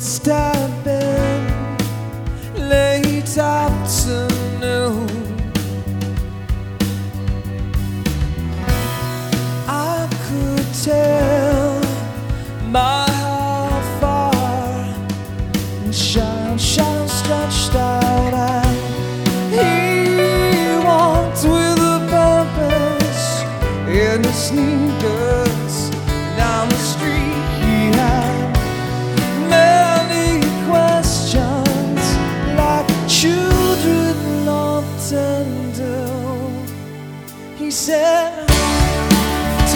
stop it.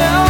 know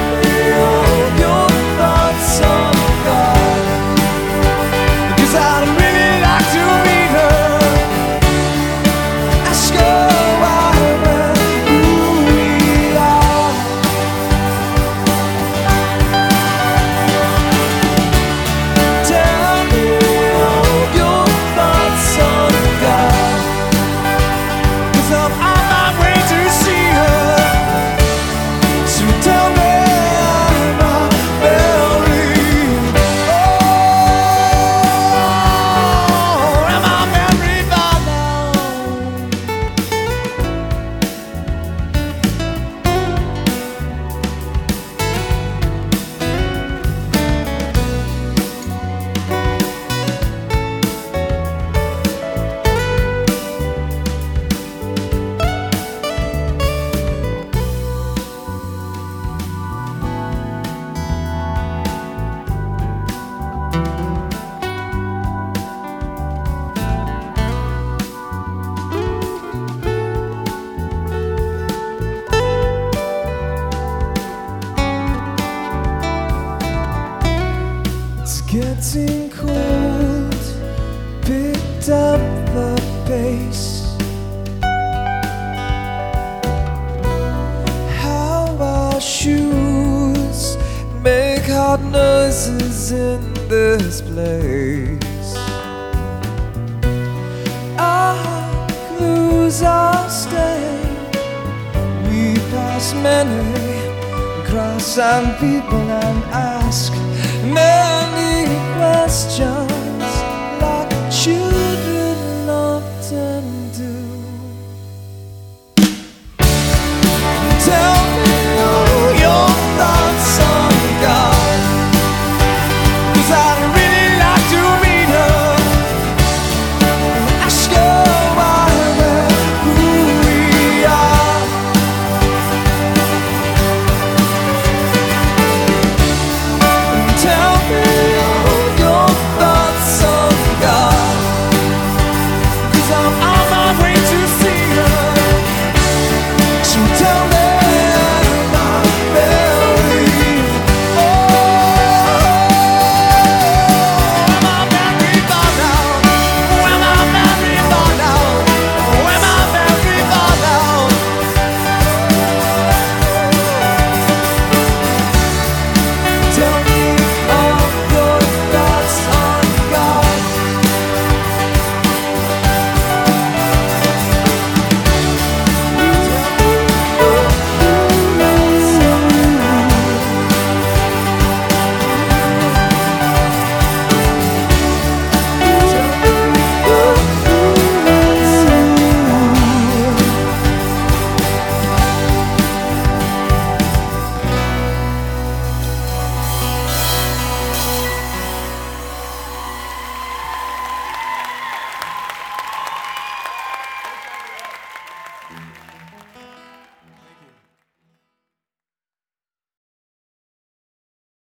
getting cold. Picked up the pace. How our shoes make hard noises in this place. Our clues are staying. We pass many cross some people and ask, men question